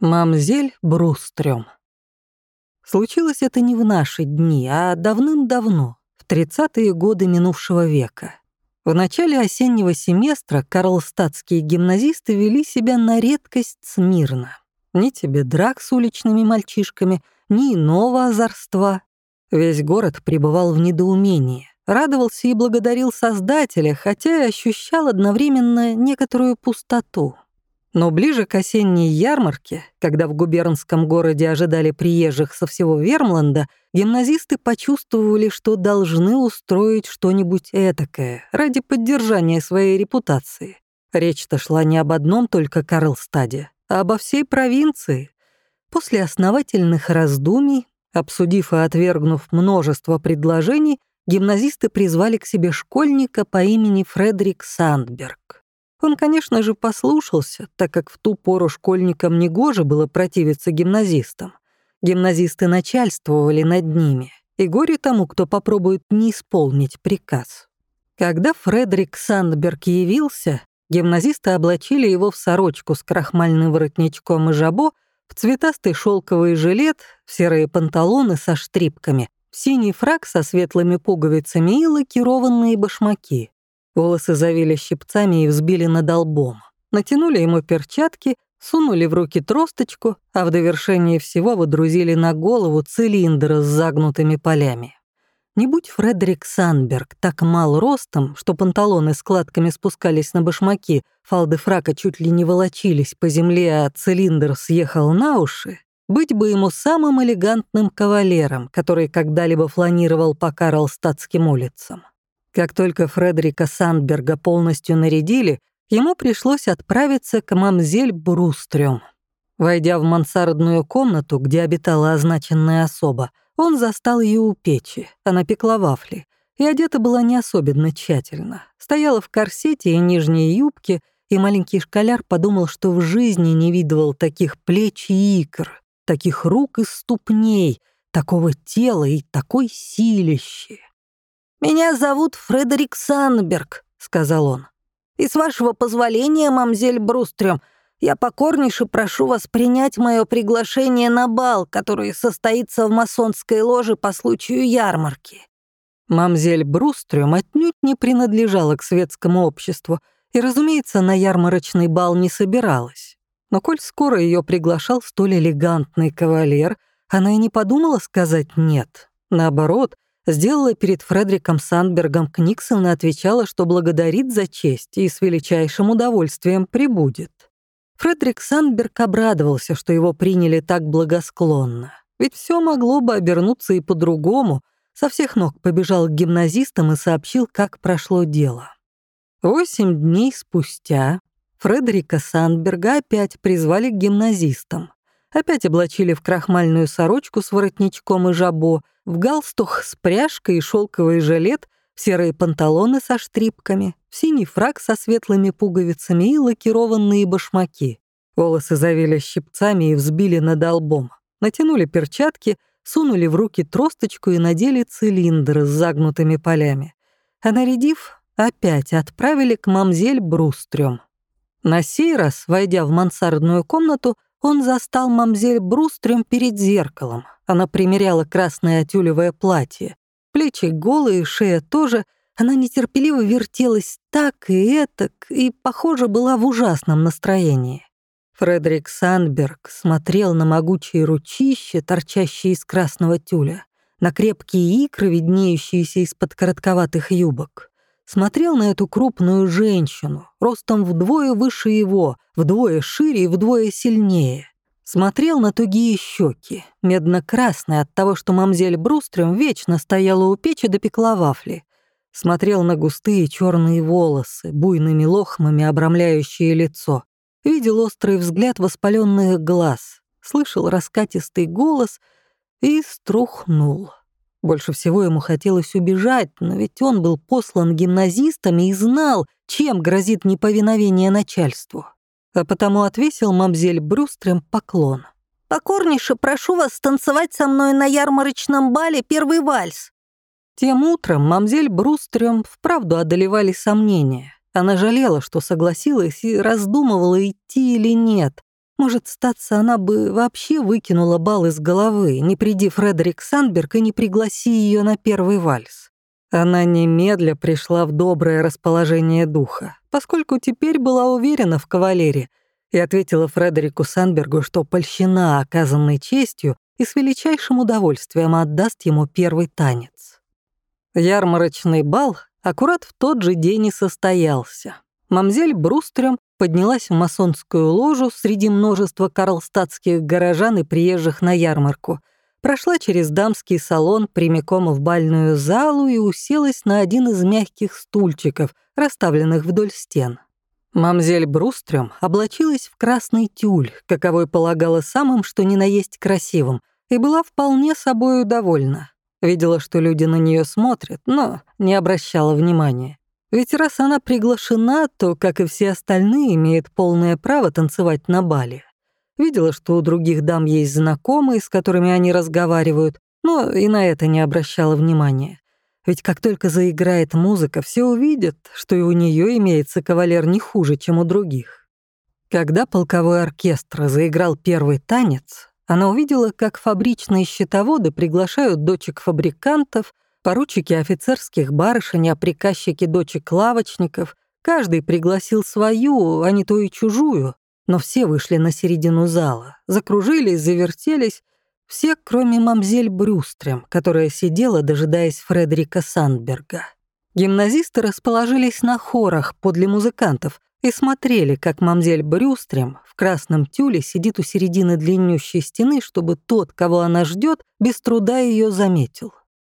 Мамзель Брустрём. Случилось это не в наши дни, а давным-давно, в 30-е годы минувшего века. В начале осеннего семестра карлстадтские гимназисты вели себя на редкость смирно. Ни тебе драк с уличными мальчишками, ни иного озорства. Весь город пребывал в недоумении, радовался и благодарил Создателя, хотя и ощущал одновременно некоторую пустоту. Но ближе к осенней ярмарке, когда в губернском городе ожидали приезжих со всего Вермланда, гимназисты почувствовали, что должны устроить что-нибудь этакое ради поддержания своей репутации. Речь-то шла не об одном только Карлстаде, а обо всей провинции. После основательных раздумий, обсудив и отвергнув множество предложений, гимназисты призвали к себе школьника по имени Фредерик Сандберг. Он, конечно же, послушался, так как в ту пору школьникам негоже было противиться гимназистам. Гимназисты начальствовали над ними, и горе тому, кто попробует не исполнить приказ. Когда Фредерик Сандберг явился, гимназисты облачили его в сорочку с крахмальным воротничком и жабо, в цветастый шелковый жилет, в серые панталоны со штрипками, в синий фрак со светлыми пуговицами и лакированные башмаки. Волосы завили щипцами и взбили над лбом. Натянули ему перчатки, сунули в руки тросточку, а в довершении всего выдрузили на голову цилиндр с загнутыми полями. Не будь Фредерик Санберг так мал ростом, что панталоны складками спускались на башмаки, фалды фрака чуть ли не волочились по земле, а цилиндр съехал на уши, быть бы ему самым элегантным кавалером, который когда-либо фланировал по Карлстадтским улицам. Как только Фредерика Сандберга полностью нарядили, ему пришлось отправиться к мамзель Брустрём. Войдя в мансардную комнату, где обитала означенная особа, он застал ее у печи, она пекла вафли, и одета была не особенно тщательно. Стояла в корсете и нижней юбке, и маленький школяр подумал, что в жизни не видывал таких плеч и икр, таких рук и ступней, такого тела и такой силищи. «Меня зовут Фредерик Санберг», — сказал он. «И с вашего позволения, мамзель Брустрем, я покорнейше прошу вас принять мое приглашение на бал, который состоится в масонской ложе по случаю ярмарки». Мамзель Брустрем отнюдь не принадлежала к светскому обществу и, разумеется, на ярмарочный бал не собиралась. Но коль скоро ее приглашал столь элегантный кавалер, она и не подумала сказать «нет». Наоборот — сделала перед Фредериком Сандбергом Книксон и отвечала, что благодарит за честь и с величайшим удовольствием прибудет. Фредерик Сандберг обрадовался, что его приняли так благосклонно. Ведь все могло бы обернуться и по-другому. Со всех ног побежал к гимназистам и сообщил, как прошло дело. Восемь дней спустя Фредерика Сандберга опять призвали к гимназистам. Опять облачили в крахмальную сорочку с воротничком и жабо, в галстух с пряжкой и шелковый жилет, в серые панталоны со штрипками, в синий фрак со светлыми пуговицами и лакированные башмаки. Волосы завели щипцами и взбили над лбом. Натянули перчатки, сунули в руки тросточку и надели цилиндр с загнутыми полями. А нарядив, опять отправили к мамзель Брустрём. На сей раз, войдя в мансардную комнату, он застал мамзель Брустрем перед зеркалом. Она примеряла красное тюлевое платье. Плечи голые, шея тоже. Она нетерпеливо вертелась так и этак, и, похоже, была в ужасном настроении. Фредерик Сандберг смотрел на могучие ручища, торчащие из красного тюля, на крепкие икры, виднеющиеся из-под коротковатых юбок смотрел на эту крупную женщину, ростом вдвое выше его, вдвое шире и вдвое сильнее. Смотрел на тугие щеки, медно-красные от того, что мамзель Брустрем вечно стояла у печи допекла вафли. Смотрел на густые черные волосы, буйными лохмами обрамляющие лицо. Видел острый взгляд воспаленных глаз, слышал раскатистый голос и струхнул. Больше всего ему хотелось убежать, но ведь он был послан гимназистами и знал, чем грозит неповиновение начальству. А потому отвесил мамзель Брюстрем поклон. «Покорнейше прошу вас танцевать со мной на ярмарочном бале первый вальс». Тем утром мамзель Брустрем вправду одолевали сомнения. Она жалела, что согласилась и раздумывала, идти или нет. Может, статься, она бы вообще выкинула бал из головы, не приди Фредерик Сандберг и не пригласи ее на первый вальс. Она немедля пришла в доброе расположение духа, поскольку теперь была уверена в кавалере, и ответила Фредерику Сандбергу, что польщена оказанной честью и с величайшим удовольствием отдаст ему первый танец. Ярмарочный бал аккурат в тот же день и состоялся. Мамзель Брустрем поднялась в масонскую ложу среди множества карлстадтских горожан и приезжих на ярмарку, прошла через дамский салон прямиком в бальную залу и уселась на один из мягких стульчиков, расставленных вдоль стен. Мамзель Брустрем облачилась в красный тюль, каковой полагала самым, что ни на есть красивым, и была вполне собою довольна. Видела, что люди на нее смотрят, но не обращала внимания. Ведь раз она приглашена, то, как и все остальные, имеет полное право танцевать на бале. Видела, что у других дам есть знакомые, с которыми они разговаривают, но и на это не обращала внимания. Ведь как только заиграет музыка, все увидят, что и у нее имеется кавалер не хуже, чем у других. Когда полковой оркестр заиграл первый танец, она увидела, как фабричные счетоводы приглашают дочек фабрикантов — поручики офицерских барышень, а приказчики дочек лавочников. Каждый пригласил свою, а не то и чужую. Но все вышли на середину зала, закружились, завертелись. Все, кроме мамзель Брюстрем, которая сидела, дожидаясь Фредерика Сандберга. Гимназисты расположились на хорах подле музыкантов и смотрели, как мамзель Брюстрем в красном тюле сидит у середины длиннющей стены, чтобы тот, кого она ждет, без труда ее заметил.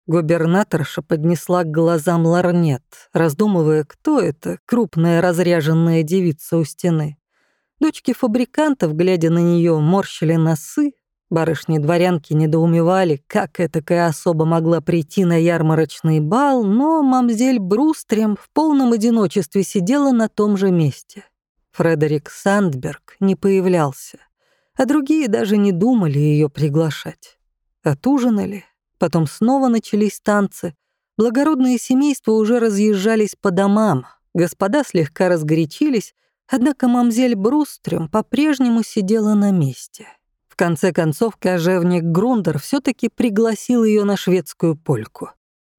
Губернаторша поднесла к глазам ларнет, раздумывая, кто это, крупная разряженная девица у стены. Дочки фабрикантов, глядя на нее, морщили носы. Барышни-дворянки недоумевали, как этакая особа могла прийти на ярмарочный бал, но мамзель Брустрем в полном одиночестве сидела на том же месте. Фредерик Сандберг не появлялся, а другие даже не думали ее приглашать. Отужинали, Потом снова начались танцы. Благородные семейства уже разъезжались по домам. Господа слегка разгорячились, однако мамзель Брустрем по-прежнему сидела на месте. В конце концов, кожевник Грундер все таки пригласил ее на шведскую польку.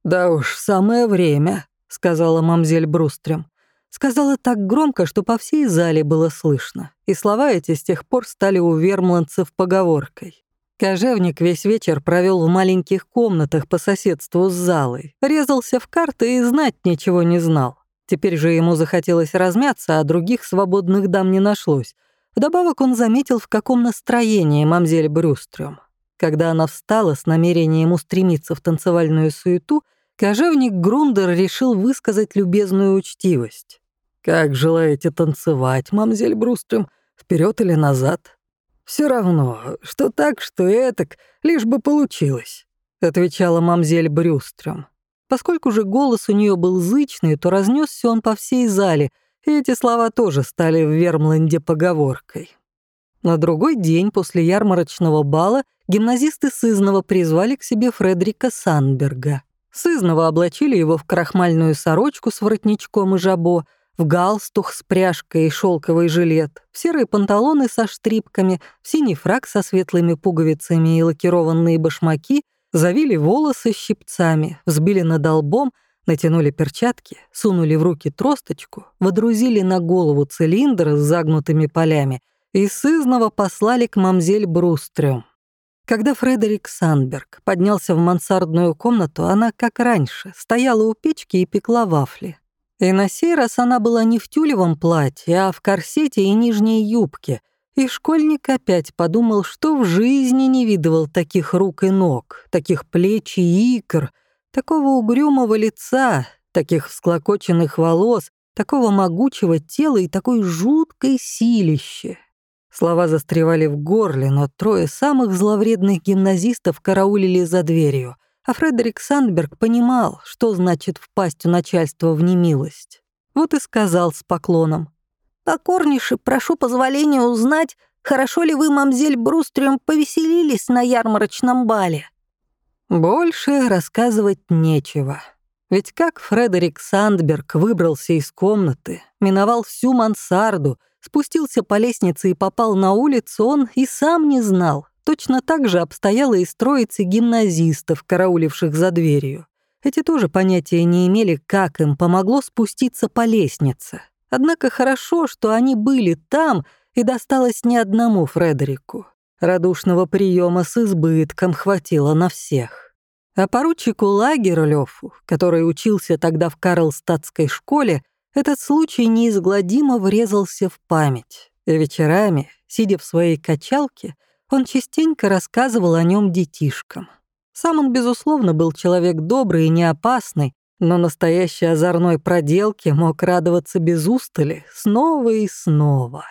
«Да уж, самое время», — сказала мамзель Брустрем. Сказала так громко, что по всей зале было слышно, и слова эти с тех пор стали у вермландцев поговоркой. Кожевник весь вечер провел в маленьких комнатах по соседству с залой, резался в карты и знать ничего не знал. Теперь же ему захотелось размяться, а других свободных дам не нашлось. Вдобавок он заметил, в каком настроении мамзель Брюстрём. Когда она встала с намерением устремиться в танцевальную суету, кожевник Грундер решил высказать любезную учтивость. «Как желаете танцевать, мамзель Брустрем, вперед или назад?» Все равно, что так, что этак, лишь бы получилось», — отвечала мамзель Брюстрем. Поскольку же голос у нее был зычный, то разнесся он по всей зале, и эти слова тоже стали в Вермланде поговоркой. На другой день после ярмарочного бала гимназисты Сызнова призвали к себе Фредерика Санберга. Сызнова облачили его в крахмальную сорочку с воротничком и жабо — в галстух с пряжкой и шелковый жилет, в серые панталоны со штрипками, в синий фрак со светлыми пуговицами и лакированные башмаки, завили волосы щипцами, взбили над лбом, натянули перчатки, сунули в руки тросточку, водрузили на голову цилиндр с загнутыми полями и сызново послали к мамзель Брустрем. Когда Фредерик Санберг поднялся в мансардную комнату, она, как раньше, стояла у печки и пекла вафли. И на сей раз она была не в тюлевом платье, а в корсете и нижней юбке. И школьник опять подумал, что в жизни не видывал таких рук и ног, таких плеч и икр, такого угрюмого лица, таких всклокоченных волос, такого могучего тела и такой жуткой силище. Слова застревали в горле, но трое самых зловредных гимназистов караулили за дверью — а Фредерик Сандберг понимал, что значит впасть у начальства в немилость. Вот и сказал с поклоном. «Покорнейше прошу позволения узнать, хорошо ли вы, мамзель Брустрем, повеселились на ярмарочном бале?» Больше рассказывать нечего. Ведь как Фредерик Сандберг выбрался из комнаты, миновал всю мансарду, спустился по лестнице и попал на улицу, он и сам не знал. Точно так же обстояло и строицы гимназистов, карауливших за дверью. Эти тоже понятия не имели, как им помогло спуститься по лестнице. Однако хорошо, что они были там, и досталось не одному Фредерику. Радушного приема с избытком хватило на всех. А поручику Лагерлёфу, который учился тогда в Карлстадтской школе, этот случай неизгладимо врезался в память. И вечерами, сидя в своей качалке, он частенько рассказывал о нем детишкам. Сам он, безусловно, был человек добрый и неопасный, но настоящей озорной проделке мог радоваться без устали снова и снова.